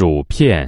薯片。